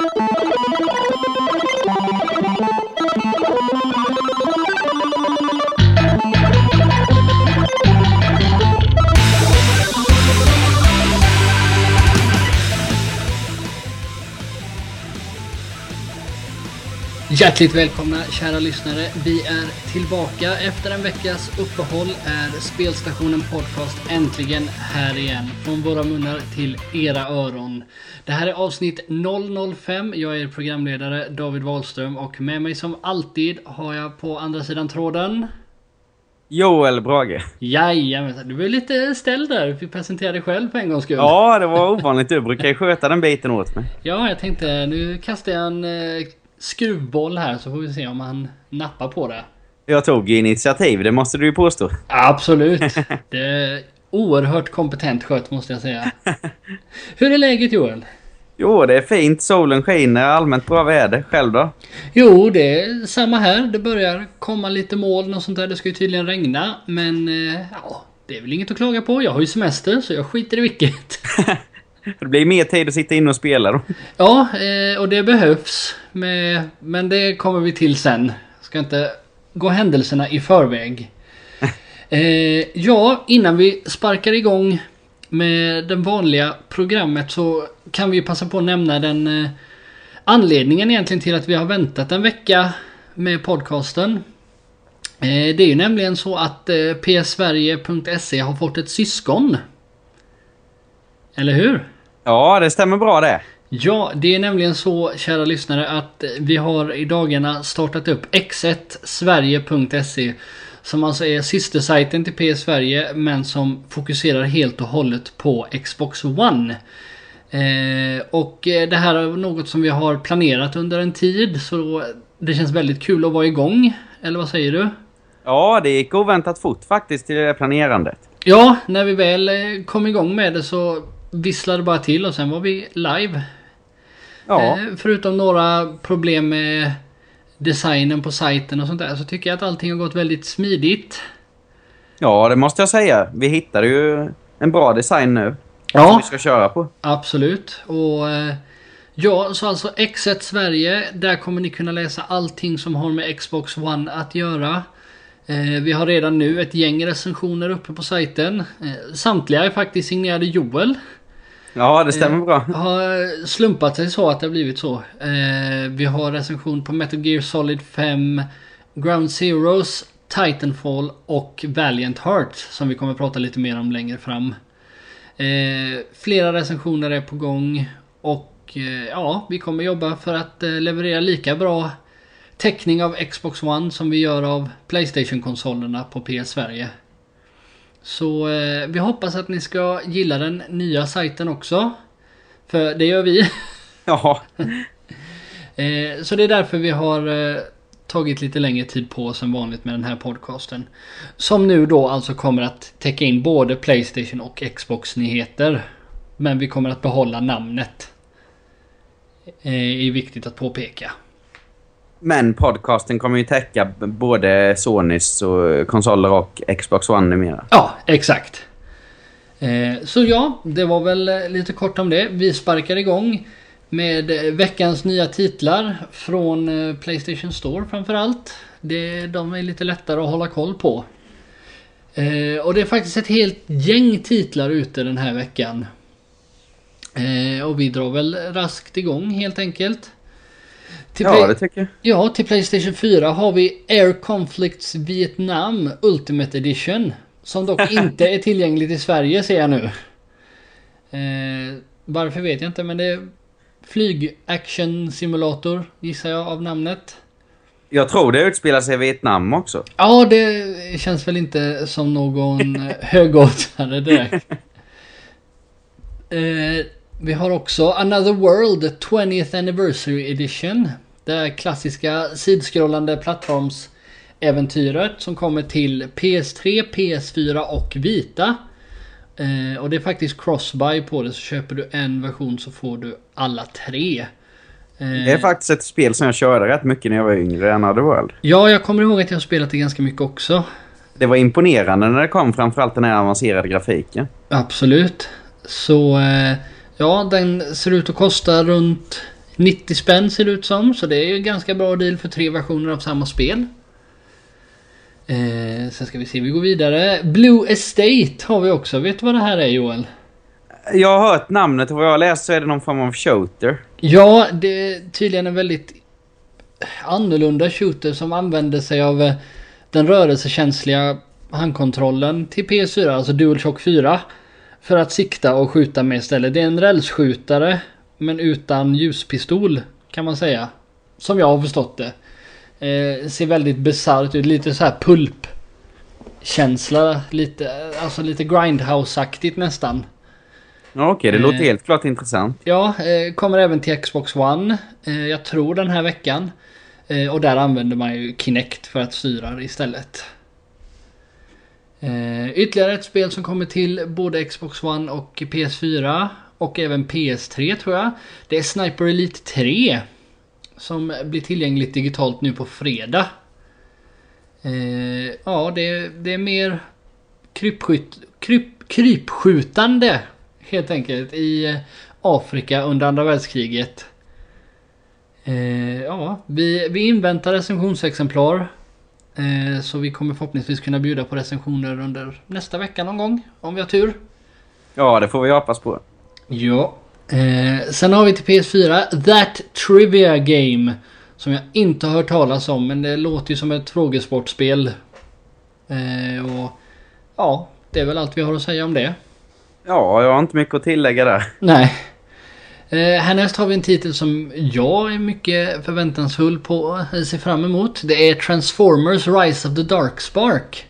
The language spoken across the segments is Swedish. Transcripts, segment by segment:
Thank you. Hjärtligt välkomna kära lyssnare. Vi är tillbaka. Efter en veckas uppehåll är Spelstationen Podcast äntligen här igen. Från våra munnar till era öron. Det här är avsnitt 005. Jag är programledare David Wahlström och med mig som alltid har jag på andra sidan tråden Joel Brage. Jajamensan, du var lite ställd där. Du fick presentera dig själv för en gångs skull. Ja, det var ovanligt. Du brukar ju sköta den biten åt mig. Ja, jag tänkte nu kastar jag en eh, skruvboll här så får vi se om han nappar på det. Jag tog initiativ, det måste du ju påstå. Absolut. Det är oerhört kompetent skött måste jag säga. Hur är läget Joel? Jo, det är fint. Solen skiner, allmänt bra väder. Själv då? Jo, det är samma här. Det börjar komma lite moln och sånt där. Det ska ju tydligen regna. Men eh, ja, det är väl inget att klaga på. Jag har ju semester så jag skiter i vilket. Det blir mer tid att sitta inne och spela då. Ja, eh, och det behövs. Men det kommer vi till sen. Ska inte gå händelserna i förväg. Eh, ja, innan vi sparkar igång med det vanliga programmet så kan vi passa på att nämna den eh, anledningen egentligen till att vi har väntat en vecka med podcasten. Det är ju nämligen så att psverige.se har fått ett syskon. Eller hur? Ja, det stämmer bra det. Ja, det är nämligen så kära lyssnare att vi har i dagarna startat upp x1sverige.se som alltså är systersajten till PS Sverige men som fokuserar helt och hållet på Xbox One. Eh, och eh, det här är något som vi har planerat under en tid så det känns väldigt kul att vara igång. Eller vad säger du? Ja, det gick oväntat fort faktiskt till det planerandet. Ja, när vi väl eh, kom igång med det så visslade bara till och sen var vi live. Ja, Eh, förutom några problem med designen på sajten och sånt där så tycker jag att allting har gått väldigt smidigt. ja det måste jag säga. Vi hittade ju en bra design nu. Som Ja, vi ska köra på. absolut. Och eh, ja, så alltså X1 Sverige. Där kommer ni kunna läsa allting som har med Xbox One att göra. Eh, vi har redan nu ett gäng recensioner uppe på sajten. Samtliga är faktiskt signerade Joel. Ja, det stämmer bra. har slumpat sig så att det har blivit så. Eh, vi har recension på Metal Gear Solid 5, Ground Zeroes, Titanfall och Valiant Heart som vi kommer att prata lite mer om längre fram. Eh, flera recensioner är på gång och eh, ja, vi kommer jobba för att eh, leverera lika bra täckning av Xbox One som vi gör av Playstation-konsolerna på PS Sverige. Så eh, vi hoppas att ni ska gilla den nya sajten också. För det gör vi. Ja, Eh, så det är därför vi har eh, tagit lite längre tid på oss än vanligt med den här podcasten. Som nu då alltså kommer att täcka in både Playstation och Xbox-nyheter. Men vi kommer att behålla namnet. Eh, är viktigt att påpeka men podcasten kommer ju täcka både Sonys och konsoler och Xbox One numera. Ja, exakt. Eh, så ja, det var väl eh, lite kort om det. Vi sparkar igång med eh, veckans nya titlar från Playstation Store framförallt. De är lite lättare att hålla koll på. Och det är faktiskt ett helt gäng titlar ute den här veckan. Och vi drar väl raskt igång helt enkelt. Till Ja, det tycker jag. Ja, till Playstation 4 har vi Air Conflicts Vietnam Ultimate Edition. Som dock inte är tillgängligt i Sverige ser jag nu. Eh, varför vet jag inte men det är flyg action simulator gissar jag av namnet. Jag tror det utspelar sig i Vietnam också. Ja, det känns väl inte som någon högoddsare direkt. Eh, vi har också Another World 20th Anniversary Edition. Det klassiska sidskrollande plattformsäventyret som kommer till PS3, PS4 och Vita. Eh, och det är faktiskt crossbuy på det så köper du en version så får du alla tre. Eh, Det är faktiskt ett spel som jag körde rätt mycket när jag var yngre, Another World. Ja, jag kommer ihåg att jag har spelat det ganska mycket också. Det var imponerande när det kom, framförallt den här avancerade grafiken. Absolut. Så eh, ja, den ser ut att kosta runt 90 spänn ser det ut som. Så det är ju ganska bra deal för tre versioner av samma spel. Eh, sen ska vi se, vi går vidare. Blue Estate har vi också. Vet du vad det här är Joel? Jag har hört namnet och vad jag har läst så är det någon form av shooter. Ja, det är tydligen en väldigt annorlunda shooter som använder sig av eh, den rörelsekänsliga handkontrollen till PS4, alltså DualShock 4. För att sikta och skjuta med istället. Det är en rälsskjutare men utan ljuspistol kan man säga. Som jag har förstått det. Eh, ser väldigt bisarrt ut, lite så här pulp känsla, lite, alltså lite grindhouse-aktigt nästan. Ja, Okej, det Eh. låter helt klart intressant. Ja, eh, kommer även till Xbox One. Eh, jag tror den här veckan. Eh, och där använder man ju Kinect för att styra istället. Eh, ytterligare ett spel som kommer till både Xbox One och PS4. Och även PS3 tror jag. Det är Sniper Elite 3. Som blir tillgängligt digitalt nu på fredag. Eh, ja, det, det är mer krypskytt, kryp, krypskjutande helt enkelt i eh, Afrika under andra världskriget. Eh, ja, vi, vi inväntar recensionsexemplar. Eh, så vi kommer förhoppningsvis kunna bjuda på recensioner under nästa vecka någon gång. Om vi har tur. Ja, det får vi hoppas på. Ja. Eh, sen har vi till PS4 That Trivia Game. Som jag inte har hört talas om men det låter ju som ett frågesportspel. Eh, och ja, det är väl allt vi har att säga om det. Ja, jag har inte mycket att tillägga där. Nej. Eh, härnäst har vi en titel som jag är mycket förväntansfull på och ser fram emot. Det är Transformers Rise of the Dark Spark.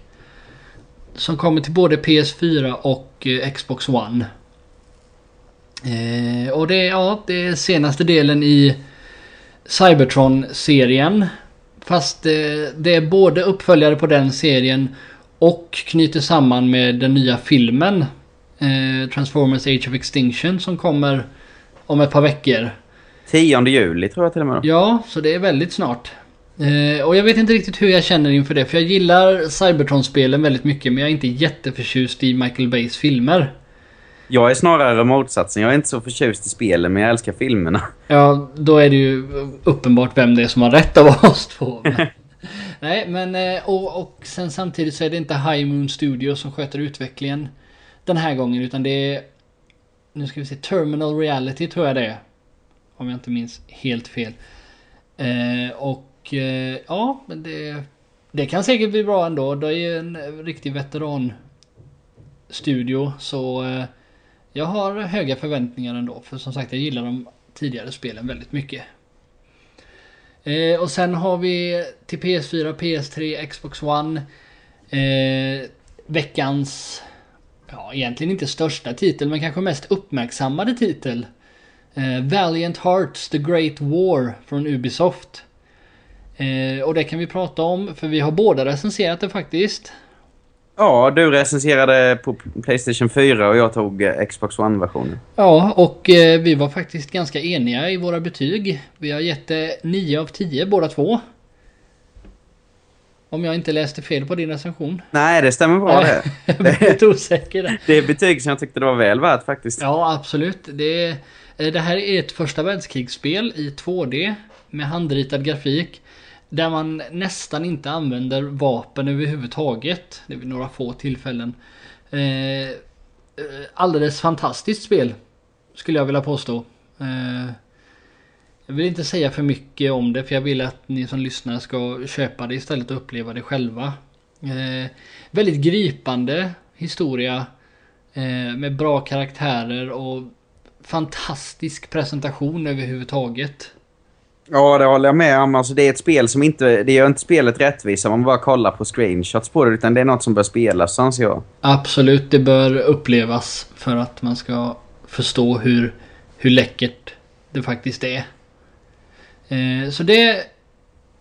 Som kommer till både PS4 och eh, Xbox One. Eh, och det är, ja, det är senaste delen i Cybertron-serien. Fast eh, det är både uppföljare på den serien och knyter samman med den nya filmen. Eh, Transformers Age of Extinction som kommer om ett par veckor. 10 juli tror jag till och med. Ja, så det är väldigt snart. Eh, och jag vet inte riktigt hur jag känner inför det. För jag gillar Cybertron-spelen väldigt mycket. Men jag är inte jätteförtjust i Michael Bays filmer. Jag är snarare motsatsen. Jag är inte så förtjust i spelen, men jag älskar filmerna. Ja, då är det ju uppenbart vem det är som har rätt av oss två. Nej, men eh, och, och sen samtidigt så är det inte High Moon Studio som sköter utvecklingen den här gången. Utan det är... Nu ska vi se. Terminal Reality tror jag det är. Om jag inte minns helt fel. Eh, och eh, ja, men det, det kan säkert bli bra ändå. Det är ju en riktig veteran studio. Så eh, jag har höga förväntningar ändå. För som sagt, jag gillar de tidigare spelen väldigt mycket. Eh, och sen har vi till PS4, PS3, Xbox One. Eh, veckans, ja egentligen inte största titel, men kanske mest uppmärksammade titel. Eh, Valiant Hearts The Great War från Ubisoft. Eh, och det kan vi prata om, för vi har båda recenserat det faktiskt. Ja, du recenserade på Playstation 4 och jag tog eh, Xbox One-versionen. Ja, och eh, vi var faktiskt ganska eniga i våra betyg. Vi har gett det 9 av 10 båda två. Om jag inte läste fel på din recension. Nej, det stämmer bra det. jag blev lite osäker där. Det är betyg som jag tyckte det var väl värt faktiskt. Ja, absolut. Det, eh, det här är ett första världskrigsspel i 2D med handritad grafik. Där man nästan inte använder vapen överhuvudtaget. Det är vid några få tillfällen. Eh, eh, alldeles fantastiskt spel. Skulle jag vilja påstå. Eh, jag vill inte säga för mycket om det för jag vill att ni som lyssnar ska köpa det istället och uppleva det själva. Eh, väldigt gripande historia. Eh, med bra karaktärer och fantastisk presentation överhuvudtaget. Ja, det håller jag med om. Alltså, det är ett spel som inte... Det gör inte spelet rättvisa om man bara kollar på screenshots på det. Utan det är något som bör spelas, anser jag. Absolut, det bör upplevas för att man ska förstå hur, hur läckert det faktiskt är. Eh, så det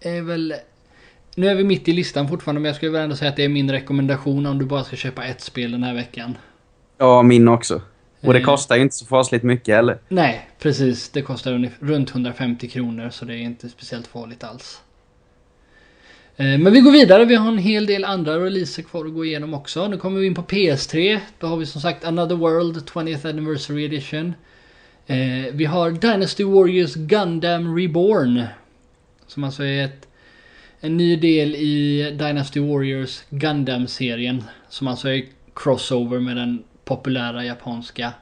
är väl... Nu är vi mitt i listan fortfarande men jag skulle väl ändå säga att det är min rekommendation om du bara ska köpa ett spel den här veckan. Ja, min också. Och det Eh. kostar ju inte så fasligt mycket heller. Nej, precis. Det kostar runt 150 kronor så det är inte speciellt farligt alls. Eh, Men vi går vidare. Vi har en hel del andra releaser kvar att gå igenom också. Nu kommer vi in på PS3. Då har vi som sagt Another World 20th Anniversary Edition. Eh, vi har Dynasty Warriors Gundam Reborn. Som alltså är ett, en ny del i Dynasty Warriors Gundam-serien. Som alltså är crossover med den populära japanska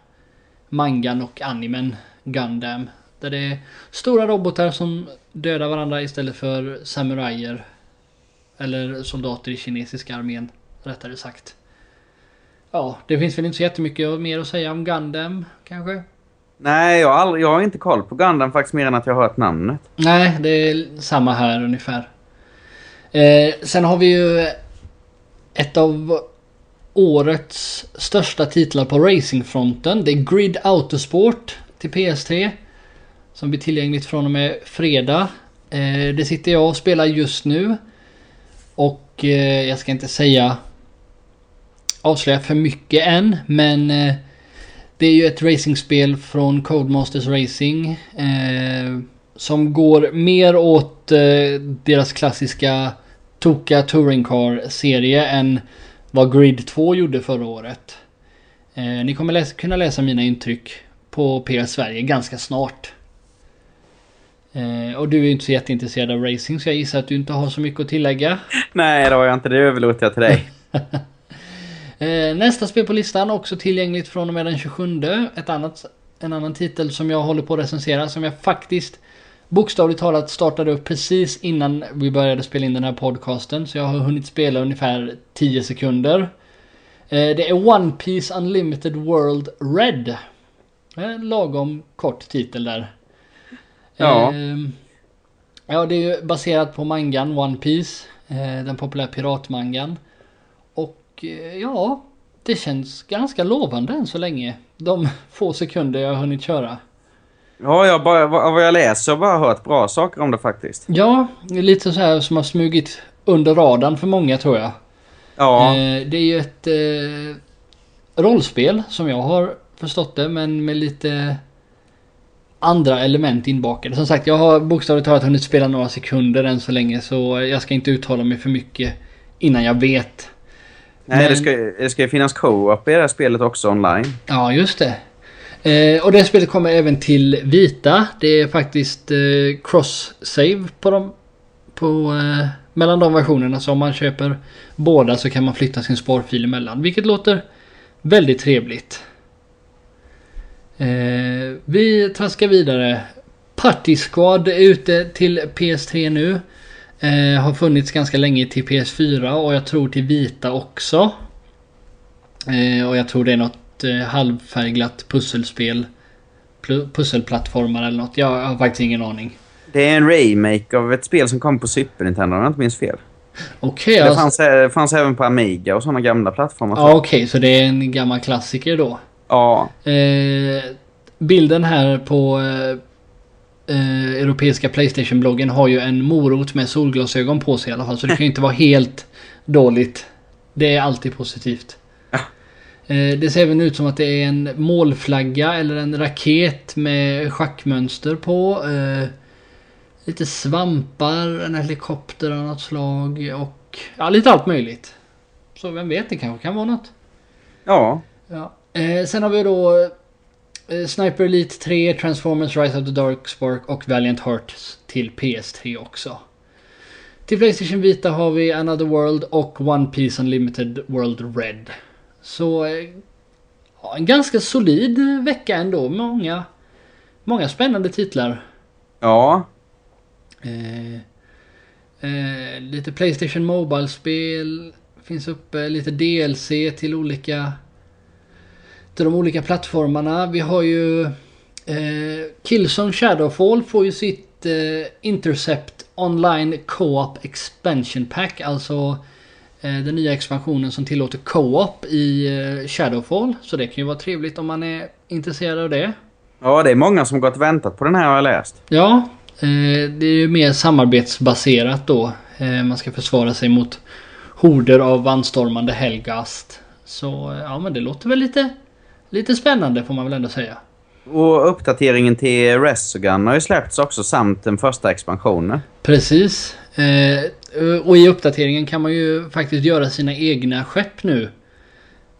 mangan och animen Gundam. Där det är stora robotar som dödar varandra istället för samurajer. Eller soldater i kinesiska armén, rättare sagt. Ja, det finns väl inte så jättemycket mer att säga om Gundam, kanske? Nej, jag har, aldrig, jag har inte koll på Gundam faktiskt mer än att jag har hört namnet. Nej, det är samma här ungefär. Eh, sen har vi ju ett av årets största titlar på racingfronten. Det är Grid Autosport till PS3. Som blir tillgängligt från och med fredag. Eh, det sitter jag och spelar just nu. Och eh, jag ska inte säga avslöja för mycket än. Men eh, det är ju ett racingspel från Codemasters Racing. Eh, som går mer åt eh, deras klassiska Toka Touring Car-serie än vad Grid 2 gjorde förra året. Eh, ni kommer läsa, kunna läsa mina intryck på PS Sverige ganska snart. Eh, och du är ju inte så jätteintresserad av racing så jag gissar att du inte har så mycket att tillägga. Nej, det har jag inte. Det överlåter jag till dig. Eh, nästa spel på listan också tillgängligt från och med den 27. Ett annat, en annan titel som jag håller på att recensera som jag faktiskt bokstavligt talat startade upp precis innan vi började spela in den här podcasten. Så jag har hunnit spela ungefär 10 sekunder. Eh, det är One Piece Unlimited World Red. En lagom kort titel där. Ja. Ehm, ja, det är ju baserat på mangan One Piece. eh, Den populära piratmangan. Och eh, ja, det känns ganska lovande än så länge. De få sekunder jag har hunnit köra. Ja, jag bara, vad jag läser har bara hört bra saker om det faktiskt. Ja, lite så här som har smugit under radarn för många tror jag. Ja, Eh, det är ju ett eh, rollspel som jag har förstått det men med lite andra element inbakade. Som sagt, jag har bokstavligt talat hunnit spela några sekunder än så länge så jag ska inte uttala mig för mycket innan jag vet. nej, men- det, ska, det ska ju finnas co-op i det här spelet också online. Ja, just det. Eh, och det spelet kommer även till Vita. Det är faktiskt eh, cross-save på dem. På, eh, mellan de versionerna. Så om man köper båda så kan man flytta sin sparfil emellan. Vilket låter väldigt trevligt. Eh, vi traskar vidare. Party Squad är ute till PS3 nu. Eh, har funnits ganska länge till PS4 och jag tror till Vita också. Eh, och jag tror det är något eh, halvfärgglatt pusselspel. Pl- Pusselplattformar eller något. Jag har faktiskt ingen aning. Det är en remake av ett spel som kom på Super Nintendo om jag inte minns fel. Okej, Det alltså, fanns, eh, fann även på Amiga och sådana gamla plattformar. ja, okej, så det är en gammal klassiker då. Ja, Eh, bilden här på eh, eh, europeiska Playstation-bloggen har ju en morot med solglasögon på sig i alla fall. Så det kan ju inte vara helt dåligt. Det är alltid positivt. Eh, det ser även ut som att det är en målflagga eller en raket med schackmönster på. Eh, lite svampar, en helikopter av något slag och ja, lite allt möjligt. Så vem vet, det kanske kan vara något. ja. Ja. Eh, sen har vi då Sniper Elite 3, Transformers Rise of the Dark Spark och Valiant Hearts till PS3 också. Till Playstation Vita har vi Another World och One Piece Unlimited World Red. Så eh, ja, en ganska solid vecka ändå. Många, många spännande titlar. Ja, Eh, eh, lite Playstation Mobile-spel finns uppe. Lite DLC till olika... Till de olika plattformarna. Vi har ju... Eh, Killzone Shadowfall får ju sitt eh, Intercept Online Co-op Expansion Pack. Alltså den nya expansionen som tillåter Co-op i eh, Shadowfall. Så det kan ju vara trevligt om man är intresserad av det. ja, det är många som gått och väntat på den här har jag läst. Ja, eh, det är ju mer samarbetsbaserat då. Eh, man ska försvara sig mot horder av anstormande Helgast. Så eh, ja, men det låter väl lite, lite spännande får man väl ändå säga. Och uppdateringen till Resogun har ju släppts också samt den första expansionen. Precis. Eh, och i uppdateringen kan man ju faktiskt göra sina egna skepp nu.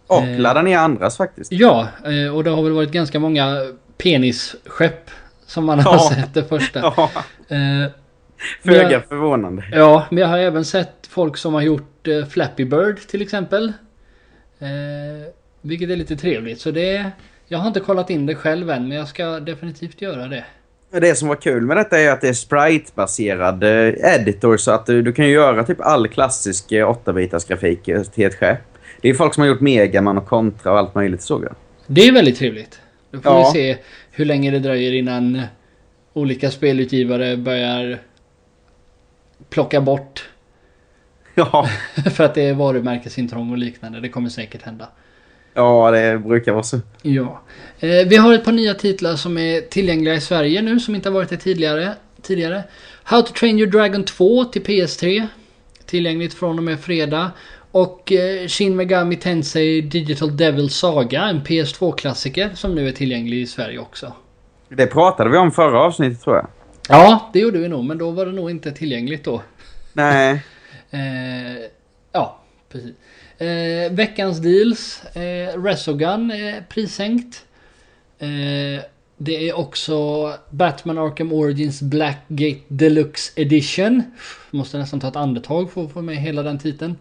Och Eh. ladda ner andras faktiskt. Ja, eh, och det har väl varit ganska många penisskepp. Som man har Ja. sett det första. Ja, Eh, föga Ja. förvånande. Ja, men jag har även sett folk som har gjort eh, Flappy Bird till exempel. Eh, vilket är lite trevligt. Så det... Jag har inte kollat in det själv än, men jag ska definitivt göra det. Det som var kul med detta är att det är sprite-baserad eh, editor så att du, du kan göra typ all klassisk eh, 8-bitars grafik eh, till ett skepp. Det är folk som har gjort Megaman och Contra och allt möjligt såg jag. Det är väldigt trevligt. Då får Ja. vi se hur länge det dröjer innan olika spelutgivare börjar plocka bort Ja, för att det är varumärkesintrång och liknande. Det kommer säkert hända. Ja det brukar vara så. Ja. Eh, vi har ett par nya titlar som är tillgängliga i Sverige nu som inte har varit det tidigare. tidigare. How to Train Your Dragon 2 till PS3. Tillgängligt från och med fredag. Och eh, Shin Megami Tensei Digital Devil Saga, en PS2-klassiker som nu är tillgänglig i Sverige också. Det pratade vi om förra avsnittet tror jag. Ja, det gjorde vi nog, men då var det nog inte tillgängligt då. Nej, Eh, ja, precis. Eh, veckans deals. Eh, Resogun är prissänkt. Eh, det är också Batman Arkham Origins Blackgate Deluxe Edition. Måste nästan ta ett andetag för att få med hela den titeln.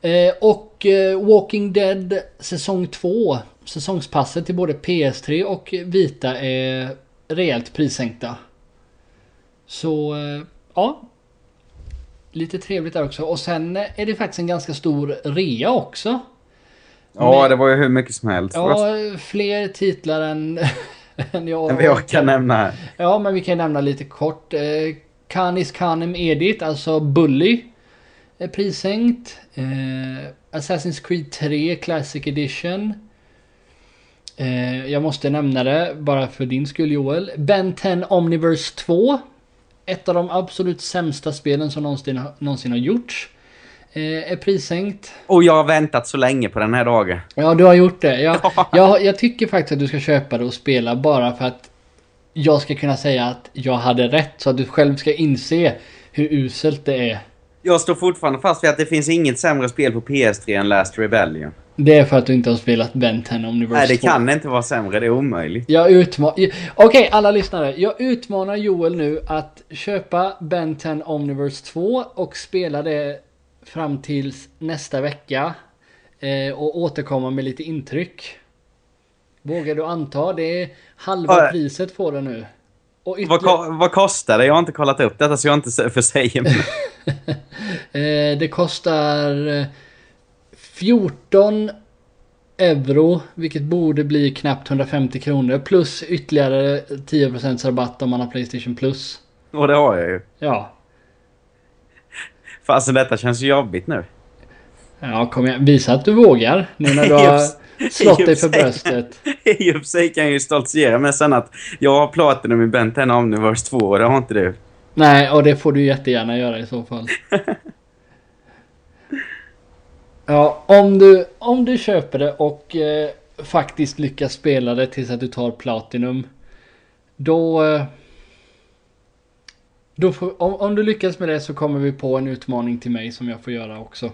Eh, och eh, Walking Dead säsong 2. Säsongspasset till både PS3 och Vita är rejält prissänkta. Så eh, ja, Lite trevligt där också. Och sen är det faktiskt en ganska stor rea också. ja Men- det var ju hur mycket som helst. Ja, fler titlar än, än jag Men vi orkar nämna här. Ja, men vi kan nämna lite kort. Eh, Canis Canem Edit, alltså Bully. Är prissänkt. Eh, Assassin's Creed 3 Classic Edition. Eh, jag måste nämna det bara för din skull Joel. Ben 10 Omniverse 2. Ett av de absolut sämsta spelen som någonsin, någonsin har gjorts. Eh, är prissänkt. Och jag har väntat så länge på den här dagen. Ja, du har gjort det. Jag, jag, jag tycker faktiskt att du ska köpa det och spela bara för att jag ska kunna säga att jag hade rätt. Så att du själv ska inse hur uselt det är. Jag står fortfarande fast vid att det finns inget sämre spel på PS3 än Last Rebellion. Det är för att du inte har spelat Ben 10 Omniverse Nej, det 2. kan inte vara sämre. Det är omöjligt. Jag utmanar... Okej, alla lyssnare. Jag utmanar Joel nu att köpa Ben 10 Omniverse 2 och spela det fram tills nästa vecka. Eh, och återkomma med lite intryck. Vågar du anta? Det är halva Ja. priset på det nu. Och Vad, ytterligare, ko- vad kostar det? Jag har inte kollat upp detta så jag inte försäger mig. eh, det kostar eh, 14 euro, vilket borde bli knappt 150 kronor. Plus ytterligare 10% rabatt om man har Playstation Plus. Och det har jag ju. Ja, Fasen detta känns jobbigt nu. Ja, kom igen. Visa att du vågar. Nu när du har slått dig för bröstet. I och för sig kan jag ju stoltsera med sen att jag har Platinum i Ben 10 Omniverse 2 och det har inte du. Nej, och det får du jättegärna göra i så fall. Ja, om du, om du köper det och eh, faktiskt lyckas spela det tills att du tar Platinum. Då... Eh, då får, om, om du lyckas med det så kommer vi på en utmaning till mig som jag får göra också.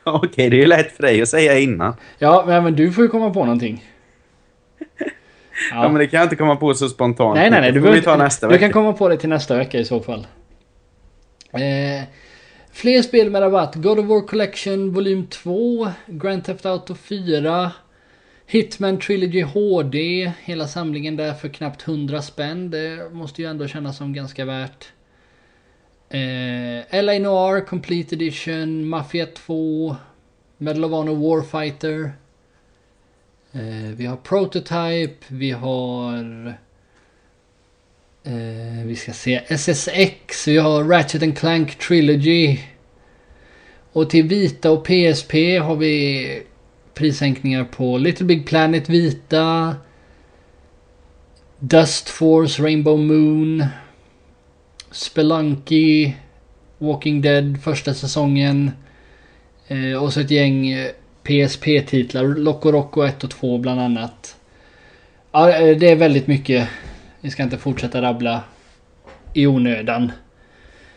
Okej, det är ju lätt för dig att säga innan. Ja, men, du får ju komma på någonting. Ja, men det kan jag inte komma på så spontant. Nej, nej, nej. Du, behöver ta nästa du vecka. kan komma på det till nästa vecka i så fall. Eh, fler spel med rabatt. God of War Collection volym 2. Grand Theft Auto 4. Hitman Trilogy HD. Hela samlingen där för knappt 100 spänn. Det måste ju ändå kännas som ganska värt. Eh, LA Noir Complete Edition. Mafia 2. Medal of Honor Warfighter. Eh, vi har Prototype, vi har... Eh, vi ska se SSX, vi har Ratchet and Clank Trilogy. Och till Vita och PSP har vi prissänkningar på Little Big Planet Vita. Dust Force, Rainbow Moon. Spelunky. Walking Dead första säsongen. Eh, och så ett gäng eh, PSP-titlar. Loco Roco 1 och 2 bland annat. Ja, eh, det är väldigt mycket. Vi ska inte fortsätta rabbla i onödan.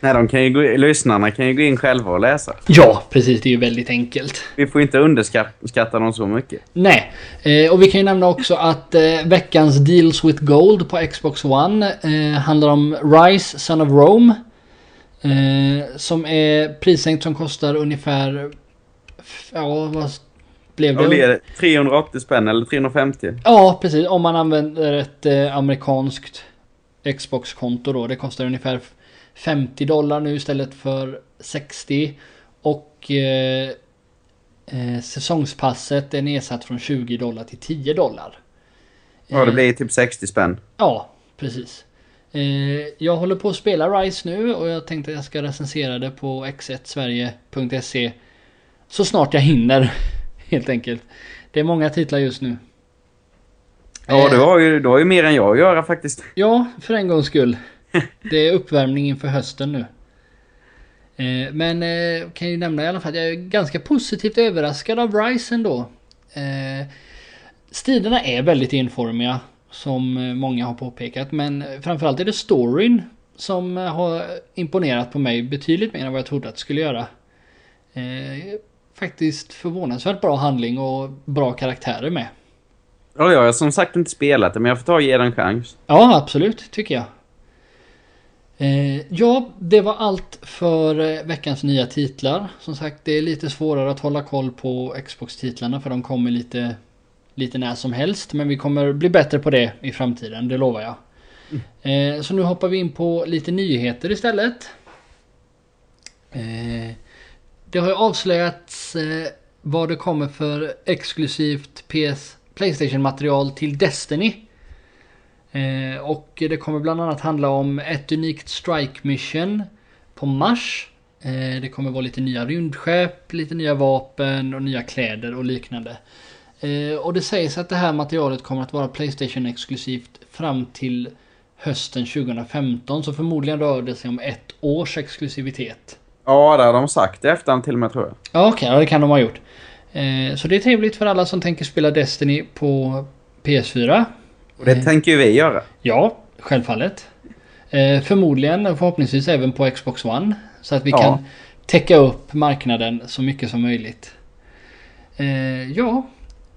Nej, de kan ju gå, lyssnarna kan ju gå in själva och läsa. Ja, precis. Det är ju väldigt enkelt. Vi får inte underskatta dem så mycket. Nej, eh, och vi kan ju nämna också att eh, veckans Deals with Gold på Xbox One eh, handlar om Rise, Son of Rome. Eh, som är prissänkt som kostar ungefär... Ja, vad blev det? 380 spänn eller 350? Ja, precis. Om man använder ett eh, amerikanskt Xbox-konto då. Det kostar ungefär 50 dollar nu istället för 60. Och eh, eh, säsongspasset är nedsatt från 20 dollar till 10 dollar. Ja, det Eh, blir typ 60 spänn. Ja, precis. Eh, jag håller på att spela Rise nu och jag tänkte att jag ska recensera det på x1sverige.se så snart jag hinner. Helt enkelt. Det är många titlar just nu. Ja, Eh, du har, ju, du har ju mer än jag att göra faktiskt. Ja, för en gångs skull. Det är uppvärmning inför hösten nu. Eh, men eh, kan ju nämna i alla fall att jag är ganska positivt överraskad av Rise ändå. Eh, striderna är väldigt enformiga. Som många har påpekat. Men framförallt är det storyn som har imponerat på mig betydligt mer än vad jag trodde att det skulle göra. Faktiskt förvånansvärt bra handling och bra karaktärer med. Ja, jag har som sagt inte spelat det, men jag får ta och ge den en chans. Ja, absolut, tycker jag. Eh, ja, det var allt för eh, veckans nya titlar. Som sagt, det är lite svårare att hålla koll på Xbox-titlarna för de kommer lite, lite när som helst. Men vi kommer bli bättre på det i framtiden, det lovar jag. Eh, så nu hoppar vi in på lite nyheter istället. Eh, det har ju avslöjats eh, vad det kommer för exklusivt PS Playstation-material till Destiny. Eh, och det kommer bland annat handla om ett unikt strike mission på Mars. Eh, det kommer vara lite nya rymdskepp, lite nya vapen och nya kläder och liknande. Eh, och det sägs att det här materialet kommer att vara Playstation exklusivt fram till hösten 2015. Så förmodligen rör det sig om ett års exklusivitet. Ja, det har de sagt i efterhand till och med tror jag. Ja okej, ja, det kan de ha gjort. Så det är trevligt för alla som tänker spela Destiny på PS4. Och det tänker ju vi göra. Ja, självfallet. Eh, förmodligen och förhoppningsvis även på Xbox One. Så att vi Ja. kan täcka upp marknaden så mycket som möjligt. Eh, ja.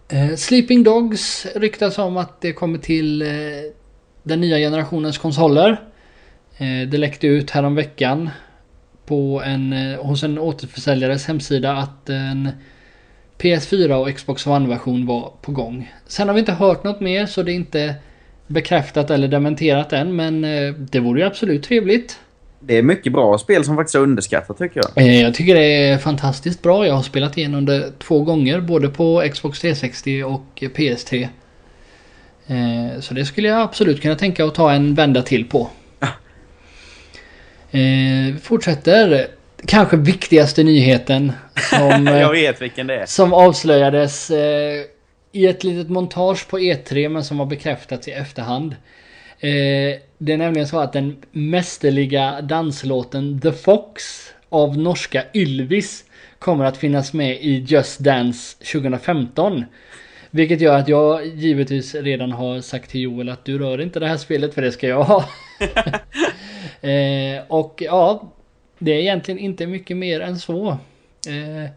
Eh, Sleeping Dogs ryktas om att det kommer till eh, den nya generationens konsoler. Eh, det läckte ut häromveckan på en, eh, hos en återförsäljares hemsida att en PS4 och Xbox One-version var på gång. Sen har vi inte hört något mer så det är inte bekräftat eller dementerat än men eh, det vore ju absolut trevligt. Det är mycket bra spel som faktiskt är underskattat tycker jag. Eh, Jag tycker det är fantastiskt bra. Jag har spelat igenom det två gånger både på Xbox 360 och PS3. Eh, Så det skulle jag absolut kunna tänka att ta en vända till på. Eh, Vi fortsätter. Kanske viktigaste nyheten som, eh, jag vet vilken det är. som avslöjades eh, i ett litet montage på E3 men som har bekräftats i efterhand. Eh, det är nämligen så att den mästerliga danslåten The Fox av norska Ylvis kommer att finnas med i Just Dance 2015. Vilket gör att jag givetvis redan har sagt till Joel att du rör inte det här spelet för det ska jag ha. eh, och ja, det är egentligen inte mycket mer än så. Eh,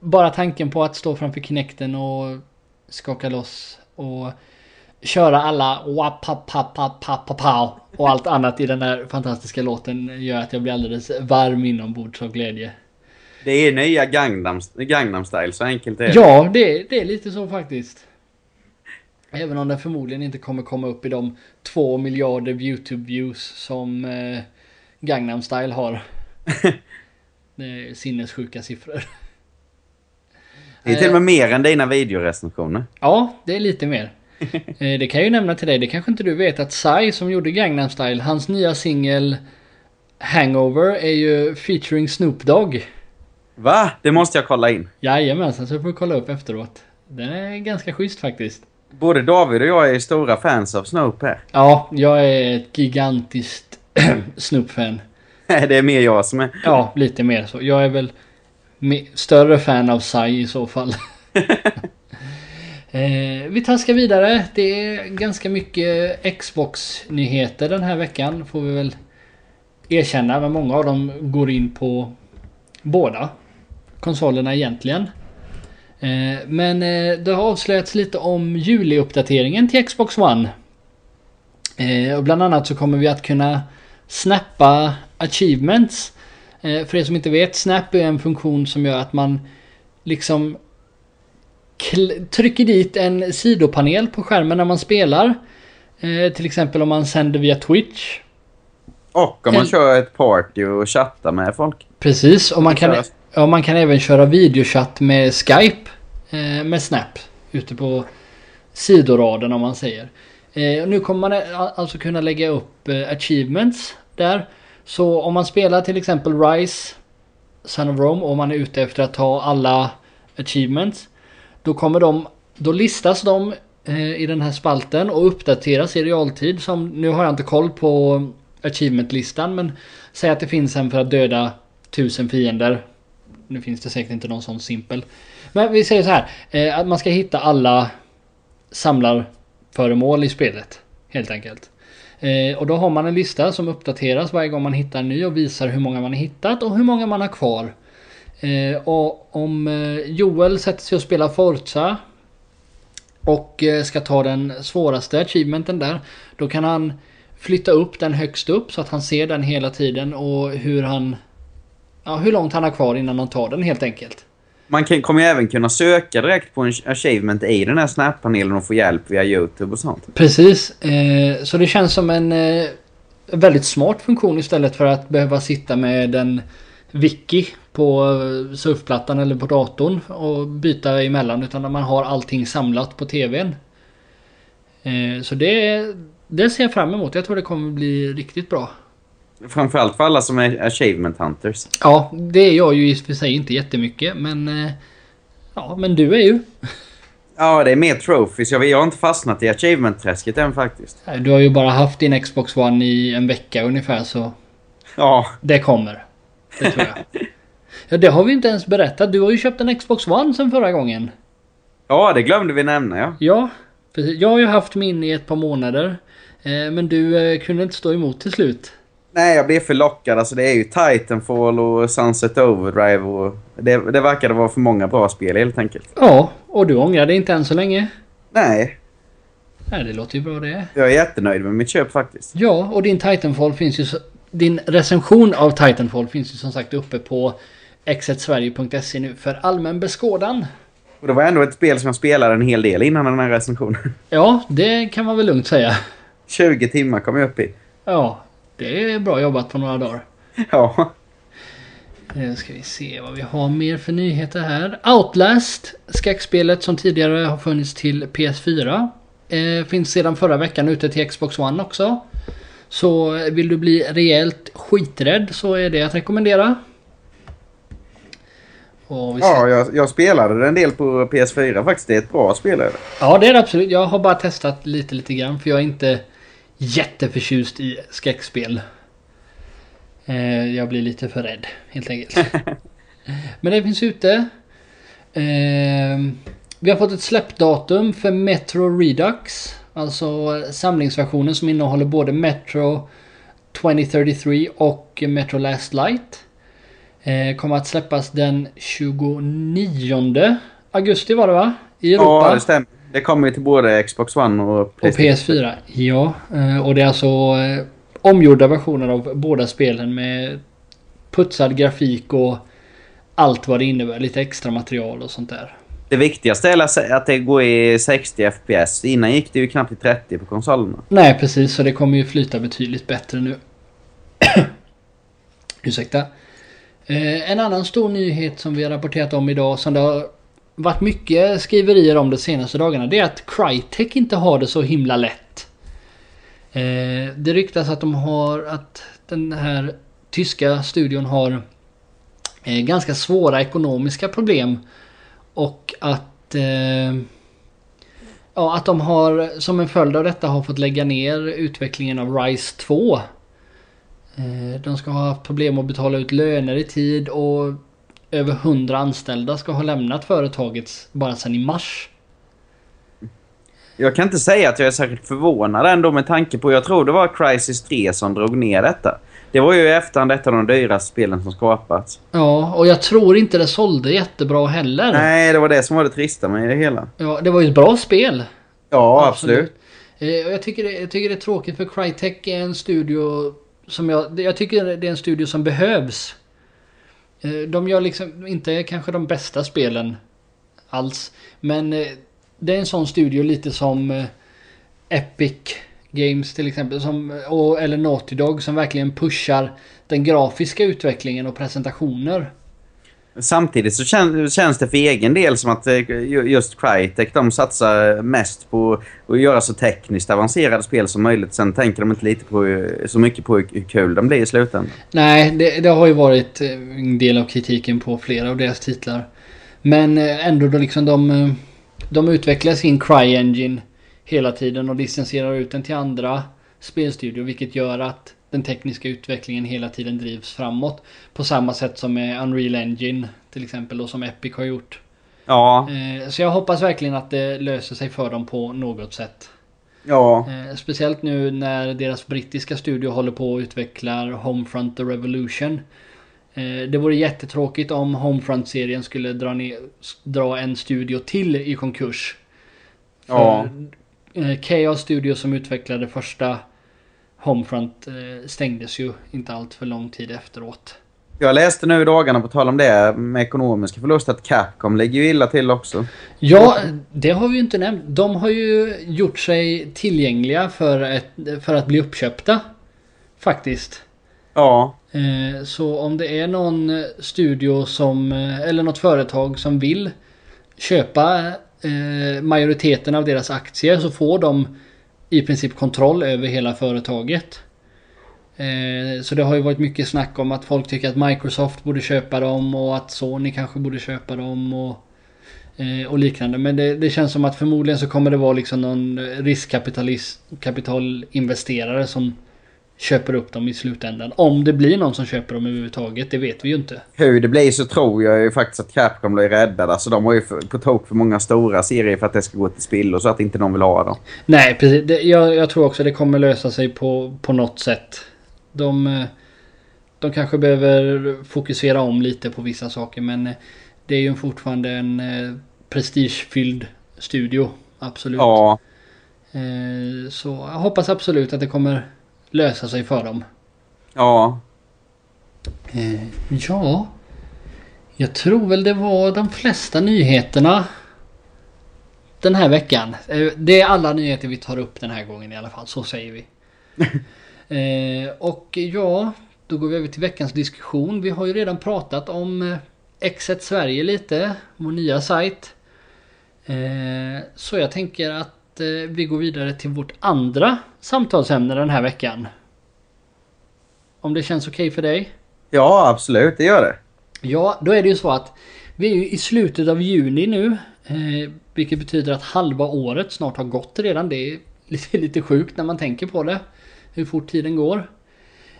bara tanken på att stå framför Kinecten och skaka loss och köra alla wapapapapapapau och allt annat i den här fantastiska låten gör att jag blir alldeles varm inombords av glädje. Det är nya Gangnam, Gangnam style, så enkelt är det. Ja, det, det är lite så faktiskt. Även om den förmodligen inte kommer komma upp i de två miljarder YouTube-views som eh, Gangnam Style har. Det är sinnessjuka siffror. Det är till och med mer än dina videorecensioner. Ja, det är lite mer. Eh, Det kan jag ju nämna till dig, det kanske inte du vet att Psy som gjorde Gangnam Style, hans nya singel Hangover är ju featuring Snoop Dogg. Va? Det måste jag kolla in. Jajamensan, så får du kolla upp efteråt. Den är ganska schysst faktiskt. Både David och jag är stora fans av Snoop här. Ja, jag är ett gigantiskt Snoop-fan. Det är mer jag som är... Ja, lite mer så. Jag är väl större fan av Psy i så fall. eh, vi taskar vidare. Det är ganska mycket Xbox-nyheter den här veckan. Får vi väl erkänna, men många av dem går in på båda konsolerna egentligen. Eh, men eh, det har avslöjats lite om juli-uppdateringen till Xbox One. Eh, och bland annat så kommer vi att kunna snappa achievements. Eh, för er som inte vet, snap är en funktion som gör att man liksom trycker dit en sidopanel på skärmen när man spelar. Eh, till exempel om man sänder via Twitch. Och om man en... kör ett party och chattar med folk. Precis, och man kan, ja, man kan även köra videochatt med Skype. Eh, med Snap. Ute på sidoraden om man säger. Eh, nu kommer man eh, alltså kunna lägga upp eh, achievements där. Så om man spelar till exempel Rise, Son of Rome och man är ute efter att ta alla achievements. Då kommer de, då listas de eh, i den här spalten och uppdateras i realtid. Som, nu har jag inte koll på achievement-listan men säg att det finns en för att döda tusen fiender. Nu finns det säkert inte någon sån simpel. Men vi säger så här. Eh, att man ska hitta alla samlar föremål i spelet. Helt enkelt. Eh, och då har man en lista som uppdateras varje gång man hittar en ny och visar hur många man har hittat och hur många man har kvar. Eh, och om eh, Joel sätter sig och spelar Forza och eh, ska ta den svåraste achievementen där. Då kan han flytta upp den högst upp så att han ser den hela tiden och hur han... Ja, hur långt han har kvar innan han tar den helt enkelt. Man kan, kommer ju även kunna söka direkt på en achievement i den här Snap-panelen och få hjälp via YouTube och sånt. Precis. Eh, så det känns som en eh, väldigt smart funktion istället för att behöva sitta med en wiki på eh, surfplattan eller på datorn och byta emellan. Utan man har allting samlat på TVn. Eh, så det, det ser jag fram emot. Jag tror det kommer bli riktigt bra. Framförallt för alla som är achievement hunters. Ja, det är jag ju i och för sig inte jättemycket, men... Eh, ja, men du är ju. Ja, det är mer trophies. Jag, har inte fastnat i achievement-träsket än faktiskt. Du har ju bara haft din Xbox One i en vecka ungefär så... Ja. Det kommer. Det tror jag. ja, det har vi inte ens berättat. Du har ju köpt en Xbox One sen förra gången. Ja, det glömde vi nämna ja. Ja, precis. Jag har ju haft min i ett par månader. Eh, men du eh, kunde inte stå emot till slut. Nej, jag blev för lockad. Alltså, det är ju Titanfall och Sunset Overdrive och... Det, det verkade vara för många bra spel helt enkelt. Ja, och du ångrar dig inte än så länge? Nej. Nej, det låter ju bra det. Jag är jättenöjd med mitt köp faktiskt. Ja, och din Titanfall finns ju... Din recension av Titanfall finns ju som sagt uppe på x1sverige.se nu för allmän beskådan. Och det var ändå ett spel som jag spelade en hel del innan den här recensionen. Ja, det kan man väl lugnt säga. 20 timmar kom jag upp i. Ja, det är bra jobbat på några dagar. Ja. Nu ska vi se vad vi har mer för nyheter här. Outlast, skräckspelet som tidigare har funnits till PS4. Eh, finns sedan förra veckan ute till Xbox One också. Så vill du bli rejält skiträdd så är det att rekommendera. Ja, jag, jag spelade en del på PS4 faktiskt. Det är ett bra spel. Ja, det är det absolut. Jag har bara testat lite, lite grann. För jag är inte jätteförtjust i skräckspel. Eh, jag blir lite för rädd helt enkelt. Men det finns ute. Eh, vi har fått ett släppdatum för Metro Redux. Alltså samlingsversionen som innehåller både Metro 2033 och Metro Last Light. Eh, kommer att släppas den 29 augusti var det va? I Europa. Ja, det stämmer. Det kommer till både Xbox One och Och PS4. Ja, eh, och det är alltså eh, omgjorda versioner av båda spelen med putsad grafik och allt vad det innebär. Lite extra material och sånt där. Det viktigaste är att det går i 60 FPS. Innan gick det ju knappt i 30 på konsolerna. Nej, precis. Så det kommer ju flyta betydligt bättre nu. Ursäkta. Eh, en annan stor nyhet som vi har rapporterat om idag som det har varit mycket skriverier om de senaste dagarna. Det är att Crytek inte har det så himla lätt. Eh, det ryktas att de har att den här tyska studion har eh, ganska svåra ekonomiska problem. Och att eh, Ja, att de har som en följd av detta har fått lägga ner utvecklingen av RISE 2. Eh, de ska ha haft problem att betala ut löner i tid och över 100 anställda ska ha lämnat företaget bara sedan i mars. Jag kan inte säga att jag är särskilt förvånad ändå med tanke på, jag tror det var Crisis 3 som drog ner detta. Det var ju i efterhand ett av de dyraste spelen som skapats. Ja, och jag tror inte det sålde jättebra heller. Nej, det var det som var det trista med det hela. Ja, det var ju ett bra spel. Ja, absolut. Eh, och jag, tycker det, jag tycker det är tråkigt för Crytek är en studio som jag... Jag tycker det är en studio som behövs. Eh, de gör liksom inte kanske de bästa spelen alls. Men eh, det är en sån studio lite som eh, Epic Games till exempel. Som, och, eller Naughty Dog som verkligen pushar den grafiska utvecklingen och presentationer. Samtidigt så kän, känns det för egen del som att eh, just Crytek de satsar mest på att göra så tekniskt avancerade spel som möjligt. Sen tänker de inte lite på, eh, så mycket på hur kul de blir i slutändan. Nej, det, det har ju varit eh, en del av kritiken på flera av deras titlar. Men ändå då liksom de, de utvecklar sin Cry Engine hela tiden och licensierar ut den till andra spelstudior vilket gör att den tekniska utvecklingen hela tiden drivs framåt. På samma sätt som med Unreal Engine till exempel och som Epic har gjort. Ja, Eh, Så jag hoppas verkligen att det löser sig för dem på något sätt. ja, Eh, Speciellt nu när deras brittiska studio håller på och utvecklar Homefront The Revolution. Eh, Det vore jättetråkigt om Homefront-serien skulle dra, ner, dra en studio till i konkurs. Ja. För, eh, Chaos Studio som utvecklade första Homefront eh, stängdes ju inte allt för lång tid efteråt. Jag läste nu i dagarna på tal om det med ekonomiska förluster att Capcom ligger ju illa till också. Ja, det har vi ju inte nämnt. De har ju gjort sig tillgängliga för, ett, för att bli uppköpta. Faktiskt. Ja, Eh, Så om det är någon studio som, eh, eller något företag som vill köpa majoriteten av deras aktier så får de i princip kontroll över hela företaget. Eh, så det har ju varit mycket snack om att folk tycker att Microsoft borde köpa dem och att Sony kanske borde köpa dem och, eh, och liknande. Men det, det känns som att förmodligen så kommer det vara liksom någon riskkapitalinvesterare som köper upp dem i slutändan. Om det blir någon som köper dem överhuvudtaget, det vet vi ju inte. hur det blir så tror jag ju faktiskt att Capcom blir räddade. Alltså de har ju för, på tok för många stora serier för att det ska gå till spillo så att inte någon vill ha dem. Nej, precis. Det, jag, jag tror också det kommer lösa sig på, på något sätt. De, eh, de kanske behöver fokusera om lite på vissa saker men eh, det är ju fortfarande en eh, prestigefylld studio. Absolut. Ja, så jag hoppas absolut att det kommer lösa sig för dem. ja. Eh, ja. Jag tror väl det var de flesta nyheterna. Den här veckan. Eh, Det är alla nyheter vi tar upp den här gången i alla fall. Så säger vi. eh, och ja, då går vi över till veckans diskussion. Vi har ju redan pratat om eh, Exet Sverige lite. Vår nya sajt. Eh, så jag tänker att eh, vi går vidare till vårt andra samtalsämne den här veckan. Om det känns okej för dig? Ja, absolut. Det gör det. Ja, då är det ju så att vi är ju i slutet av juni nu. Eh, vilket betyder att halva året snart har gått redan. Det är lite, lite sjukt när man tänker på det. Hur fort tiden går.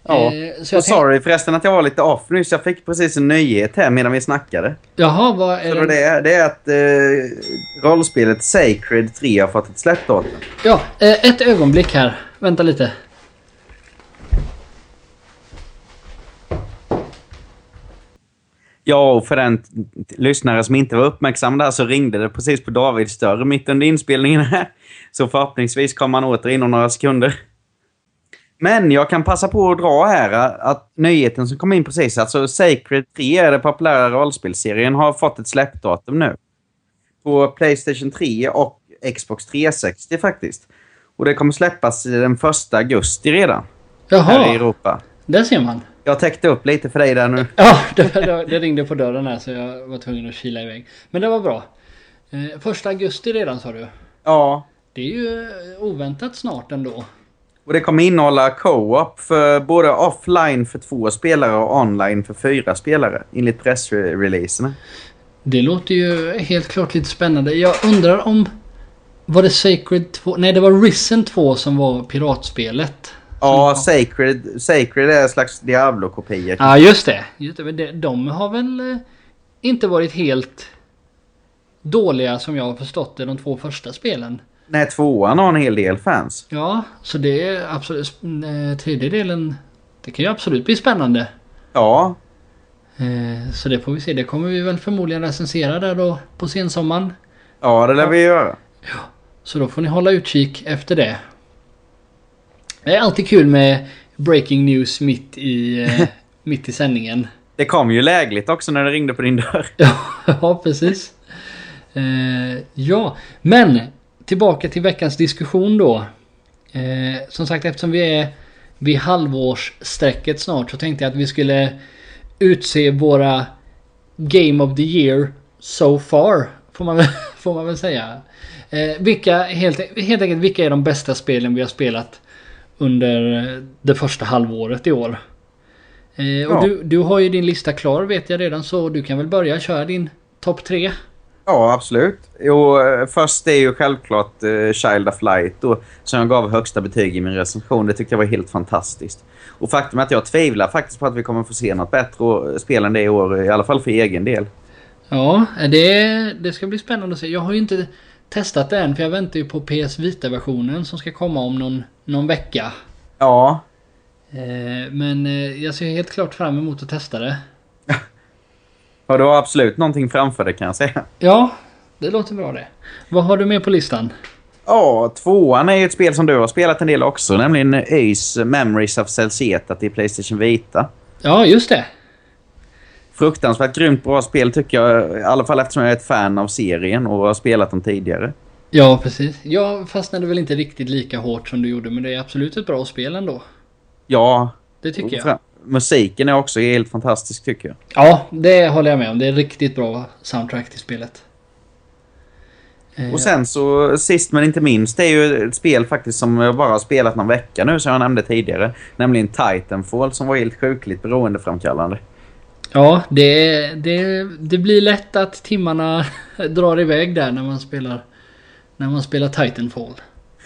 Ja. Eh, så jag sorry förresten att jag var lite off nyss. Jag fick precis en nyhet här medan vi snackade. Jaha, vad är Så det? det, är, det är att eh, rollspelet Sacred 3 har fått ett släppdatum. Ja, eh, ett ögonblick här. Vänta lite. Ja, och för den lyssnare som inte var uppmärksam där så ringde det precis på Davids dörr mitt under inspelningen här. Så förhoppningsvis kommer han åter inom några sekunder. Men jag kan passa på att dra här att nyheten som kom in precis, alltså Sacred 3, den populära rollspelserien, har fått ett släppdatum nu. På Playstation 3 och Xbox 360 faktiskt. Och det kommer släppas den 1 augusti redan. Här i Jaha, Europa. där ser man. Jag täckte upp lite för dig där nu. Ja, det, det, det ringde på dörren här så jag var tvungen att kila iväg. Men det var bra. Eh, första augusti redan sa du. Ja, Det är ju eh, oväntat snart ändå. Och det kommer innehålla co-op för både offline för två spelare och online för fyra spelare enligt pressreleaserna. Det låter ju helt klart lite spännande. Jag undrar om... Var det Sacred 2? Nej, det var Risen 2 som var piratspelet. Ja, Sacred, Sacred är en slags Diablo-kopia. Ja, just det. Just det. De har väl eh, inte varit helt dåliga som jag har förstått det, de två första spelen. Nej, tvåan har en hel del fans. Ja, så det är absolut... eh, Tredje delen det kan ju absolut bli spännande. Ja, Eh, så det får vi se. Det kommer vi väl förmodligen recensera där då på sensommaren. ja det lär vi göra. Så då får ni hålla utkik efter det. Det är alltid kul med breaking news mitt i, eh, mitt i sändningen. Det kom ju lägligt också när det ringde på din dörr. ja, precis. Ja, men tillbaka till veckans diskussion då. Eh, som sagt, eftersom vi är vid halvårsstrecket snart så tänkte jag att vi skulle utse våra Game of the Year so far. Får man väl, får man väl säga. Eh, vilka, helt, helt enkelt, vilka är de bästa spelen vi har spelat under eh, det första halvåret i år? Eh, och Ja. du, du har ju din lista klar vet jag redan så du kan väl börja köra din topp tre. Ja, absolut. Jo, eh, först är ju självklart eh, Child of Light då, som jag gav högsta betyg i min recension. Det tyckte jag var helt fantastiskt. Och faktum är att jag tvivlar faktiskt på att vi kommer få se något bättre å- spel än det i år, i alla fall för egen del. Ja, det, det ska bli spännande att se. Jag har ju inte testat det än för jag väntar ju på PS Vita-versionen som ska komma om någon, någon vecka. Ja, Eh, men eh, jag ser helt klart fram emot att testa det. Och du har absolut någonting framför dig kan jag säga. Ja, det låter bra det. Vad har du med på listan? Ja, tvåan är ju ett spel som du har spelat en del också, nämligen Ace Memories of Celsieta till Playstation Vita. Ja, just det. Fruktansvärt grymt bra spel tycker jag, i alla fall eftersom jag är ett fan av serien och har spelat dem tidigare. Ja, precis. Jag fastnade väl inte riktigt lika hårt som du gjorde men det är absolut ett bra spel ändå. Ja, Det tycker jag. Musiken är också helt fantastisk tycker jag. Ja, det håller jag med om. Det är riktigt bra soundtrack till spelet. Eh, Och sen så sist men inte minst, det är ju ett spel faktiskt som jag bara har spelat någon vecka nu som jag nämnde tidigare. Nämligen Titanfall som var helt sjukligt beroendeframkallande. Ja, det, det, det blir lätt att timmarna drar iväg där när man spelar när man spelar Titanfall.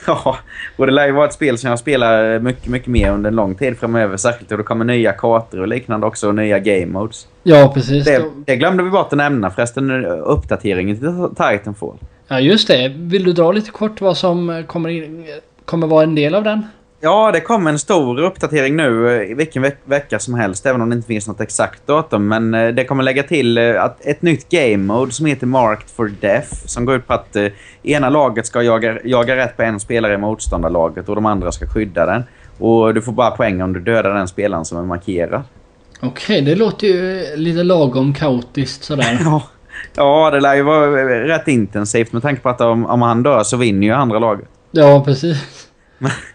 Ja, och det lär ju vara ett spel som jag spelar mycket, mycket mer under en lång tid framöver. Särskilt då det kommer nya kartor och liknande också och nya game modes. Ja, precis. Det, det glömde vi bort att nämna förresten, uppdateringen till Titanfall. Ja, just det. Vill du dra lite kort vad som kommer, in, kommer vara en del av den? Ja, det kom en stor uppdatering nu eh, i vilken veck vecka som helst, även om det inte finns något exakt datum. Men eh, det kommer lägga till eh, att ett nytt game mode som heter Marked for Death. Som går ut på att eh, ena laget ska jaga, jaga rätt på en spelare i motståndarlaget och de andra ska skydda den. Och du får bara poäng om du dödar den spelaren som är markerad. Okej, det låter ju lite lagom kaotiskt sådär. Ja, ja det lär ju vara eh, rätt intensivt med tanke på att om, om han dör så vinner ju andra laget. ja, precis.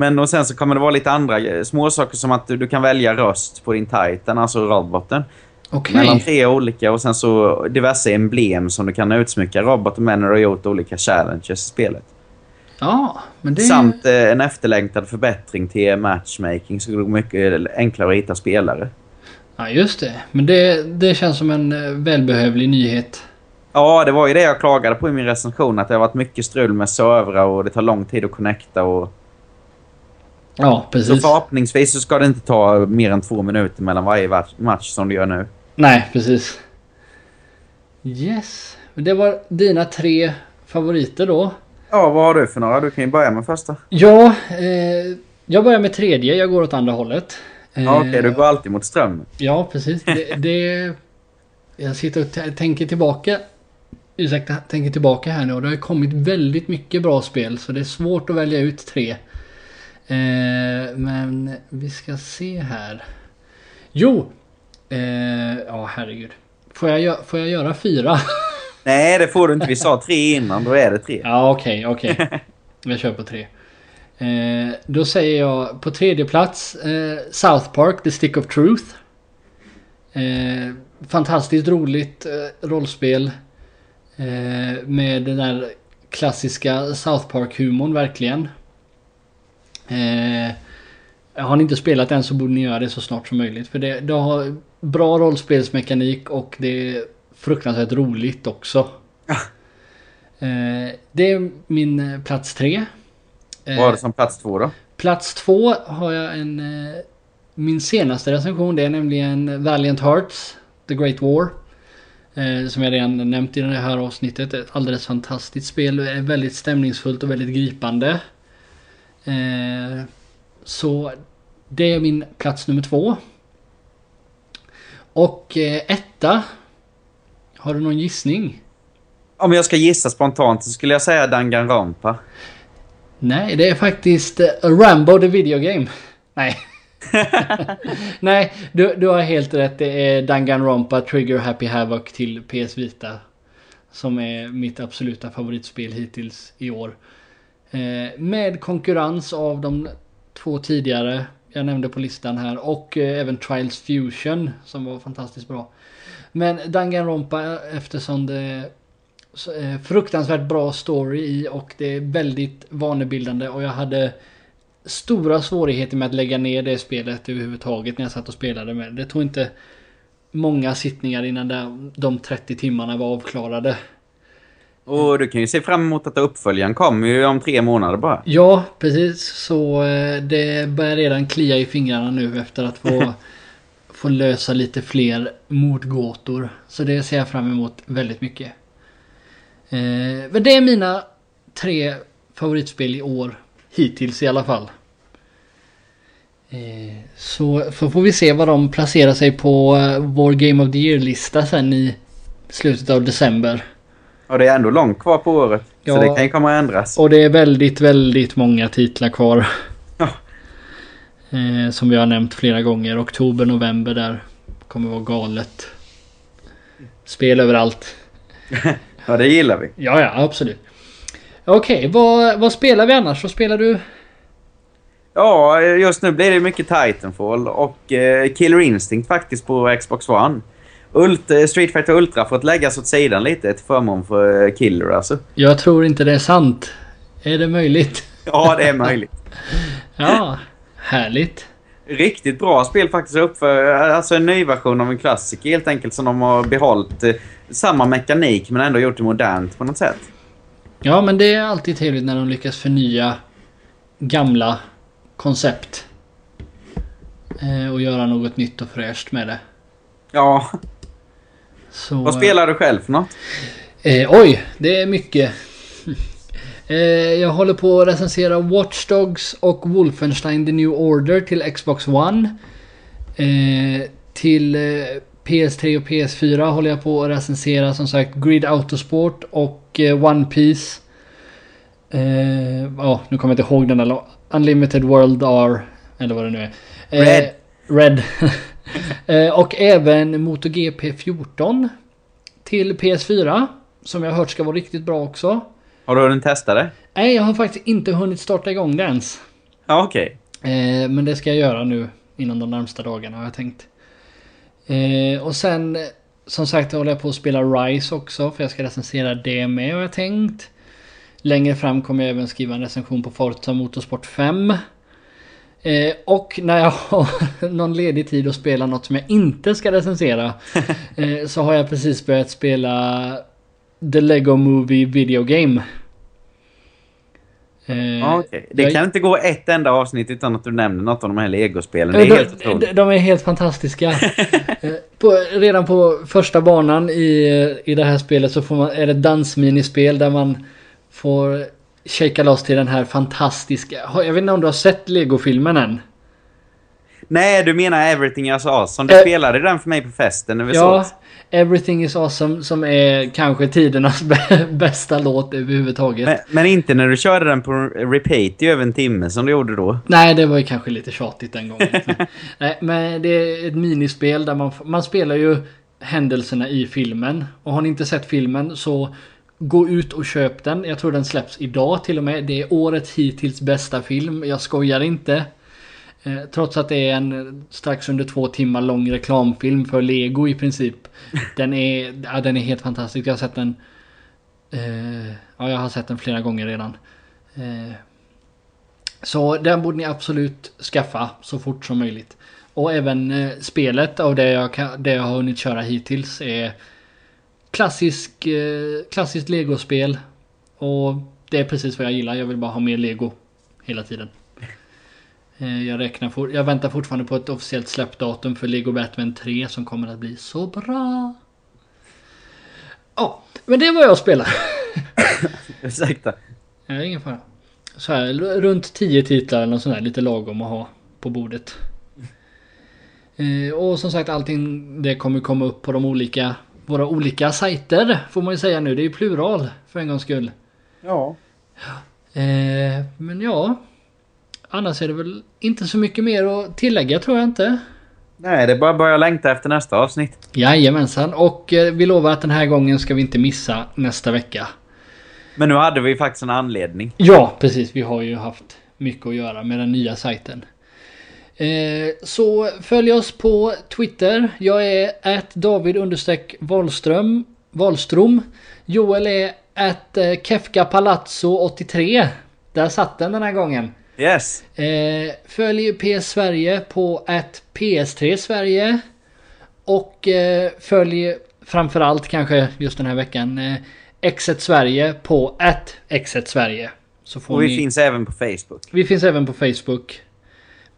Men och sen så kommer det vara lite andra eh, små saker som att du, du kan välja röst på din Titan, alltså roboten. Okej. Mellan tre olika och sen så diverse emblem som du kan utsmycka roboten med när du har gjort olika challenges i spelet. Ja, men det... Samt eh, en efterlängtad förbättring till matchmaking så det går mycket enklare att hitta spelare. Ja, just det. Men det, det känns som en eh, välbehövlig nyhet. Ja, det var ju det jag klagade på i min recension att det har varit mycket strul med servrar och det tar lång tid att connecta och... Ja, Så precis. förhoppningsvis så ska det inte ta mer än två minuter mellan varje va- match som det gör nu. Nej, precis. Yes. Det var dina tre favoriter då. Ja, vad har du för några? Du kan ju börja med första. Ja, eh, jag börjar med tredje. Jag går åt andra hållet. Eh, Ja, Okej, du går alltid mot strömmen. Ja, precis. Det, det, jag sitter och tänker tillbaka. Ursäkta, tänker tillbaka här nu och det har kommit väldigt mycket bra spel så det är svårt att välja ut tre. Eh, men vi ska se här. Jo! Eh, ja, herregud. Får jag, får jag göra fyra? Nej, det får du inte. Vi sa tre innan. Då är det tre. Ja, okej, okej. Jag kör på tre. Eh, då säger jag på tredje plats eh, South Park, The Stick of Truth. Eh, fantastiskt roligt eh, rollspel. Eh, med den där klassiska South Park-humorn verkligen. Eh, har ni inte spelat än så borde ni göra det så snart som möjligt. För det, det har bra rollspelsmekanik och det är fruktansvärt roligt också. Eh, det är min eh, plats tre. Vad har Eh, du som plats två då? plats två har jag en... Eh, min senaste recension det är nämligen Valiant Hearts The Great War. Eh, som jag redan nämnt i det här avsnittet. Ett alldeles fantastiskt spel. Är väldigt stämningsfullt och väldigt gripande. Eh, så Det är min plats nummer två. Och eh, etta. Har du någon gissning? Om jag ska gissa spontant så skulle jag säga Danganronpa. Nej, det är faktiskt eh, Rambo the Video Game. Nej. Nej, du, du har helt rätt. Det är Danganronpa Trigger Happy Havoc till PS Vita. Som är mitt absoluta favoritspel hittills i år. Eh, med konkurrens av de två tidigare jag nämnde på listan här och eh, även Trials Fusion som var fantastiskt bra. Men Danganronpa eftersom det är eh, fruktansvärt bra story i och det är väldigt vanebildande och jag hade stora svårigheter med att lägga ner det spelet överhuvudtaget när jag satt och spelade med det. Det tog inte många sittningar innan de 30 timmarna var avklarade. Och du kan ju se fram emot att uppföljaren kommer ju om tre månader bara. Ja, precis. Så eh, det börjar redan klia i fingrarna nu efter att få, få lösa lite fler mordgåtor. Så det ser jag fram emot väldigt mycket. Eh, men det är mina tre favoritspel i år. Hittills i alla fall. Eh, så, så får vi se vad de placerar sig på vår Game of the Year-lista sen i slutet av december. Och det är ändå långt kvar på året. Ja. Så det kan ju komma att ändras. Och det är väldigt, väldigt många titlar kvar. Ja. Eh, som vi har nämnt flera gånger. Oktober, november där kommer vara galet. Spel överallt. Ja, det gillar vi. Ja, ja, absolut. Okej, vad, vad spelar vi annars? Vad spelar du? Ja, just nu blir det mycket Titanfall och eh, Killer Instinct faktiskt på Xbox One. Ult, eh, Street Fighter Ultra fått läggas åt sidan lite till förmån för eh, Killer alltså. Jag tror inte det är sant. Är det möjligt? Ja, det är möjligt. Ja, härligt. Riktigt bra spel faktiskt uppför. Alltså en ny version av en klassiker helt enkelt som de har behållit eh, samma mekanik men ändå gjort det modernt på något sätt. Ja, men det är alltid trevligt när de lyckas förnya gamla koncept. Eh, och göra något nytt och fräscht med det. Ja, Så, vad spelar du själv för något? Eh, oj, det är mycket. eh, jag håller på att recensera Watch Dogs och Wolfenstein The New Order till Xbox One. Eh, till eh, PS3 och PS4 håller jag på att recensera som sagt Grid Autosport och One Piece. Ja, nu kommer jag inte ihåg den där. Unlimited World R. Eller vad det nu är. Red. Red. eh, och även MotoGP 14 till PS4. Som jag har hört ska vara riktigt bra också. Har du hunnit testa det? Nej, jag har faktiskt inte hunnit starta igång det ens. Ja, okej. Eh, men det ska jag göra nu inom de närmsta dagarna har jag tänkt. Eh, och sen som sagt håller jag på att spela Rise också för jag ska recensera det med har jag tänkt. Längre fram kommer jag även skriva en recension på Forza Motorsport 5. Eh, och när jag har någon ledig tid att spela något som jag inte ska recensera eh, så har jag precis börjat spela The Lego Movie Video Game. Eh, okej. Det jag- kan inte gå ett enda avsnitt utan att du nämner något av de här legospelen. Det Ja, är de, helt otroligt. de, de är helt fantastiska. Eh, på, redan på första banan i, i det här spelet så får man, är det ett dansminispel där man får shaka loss till den här fantastiska... Jag vet inte om du har sett Lego-filmen än? Nej, du menar Everything is awesome. Du Eh, spelade den för mig på festen när vi Ja, sågs. Everything is awesome som är kanske tidernas bä- bästa låt överhuvudtaget. Men, men inte när du körde den på repeat i över en timme som du gjorde då. Nej, det var ju kanske lite tjatigt den gången. Nej, men det är ett minispel där man, man spelar ju händelserna i filmen. Och har ni inte sett filmen så gå ut och köp den. Jag tror den släpps idag till och med. Det är årets hittills bästa film. Jag skojar inte. Eh, trots att det är en strax under två timmar lång reklamfilm för Lego i princip. Den är, ja, den är helt fantastisk. Jag har sett den... Eh, ja, jag har sett den flera gånger redan. Eh, så den borde ni absolut skaffa så fort som möjligt. Och även eh, spelet av det jag, kan, det jag har hunnit köra hittills är klassisk, eh, klassiskt legospel. Och det är precis vad jag gillar. Jag vill bara ha mer lego hela tiden. Eh, jag, räknar for, jag väntar fortfarande på ett officiellt släppdatum för Lego Batman 3 som kommer att bli så bra. Ja, men det var jag spelar. Ursäkta. Ja, ingen fara. Så här, runt 10 titlar eller sånt där, lite lagom att ha. på bordet. Eh, och som sagt allting det kommer komma upp på de olika våra olika sajter får man ju säga nu. Det är ju plural för en gångs skull. Ja. Eh, men ja. Annars är det väl inte så mycket mer att tillägga tror jag inte. Nej, det är bara att börja längta efter nästa avsnitt. Jajamensan. Och eh, vi lovar att den här gången ska vi inte missa nästa vecka. Men nu hade vi faktiskt en anledning. Ja, precis. Vi har ju haft mycket att göra med den nya sajten. Eh, så följ oss på Twitter. Jag är att David Wahlström. Wahlström. Joel är att eh, Kefka Palazzo 83. Där satt den den här gången. Yes. Eh, följ PS Sverige på att PS3 Sverige. Och eh, följ framförallt kanske just den här veckan eh, Exet Sverige på att Exet Sverige. Så får Och vi ni... finns även på Facebook. Vi finns även på Facebook.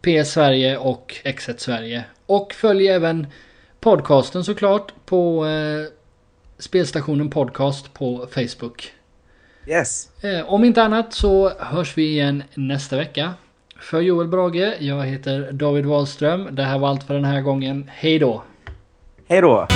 PS Sverige och Exet Sverige. Och följ även podcasten såklart på eh, spelstationen podcast på Facebook. Yes. Eh, om inte annat så hörs vi igen nästa vecka. För Joel Brage, jag heter David Wahlström. Det här var allt för den här gången. Hej då! Hej då.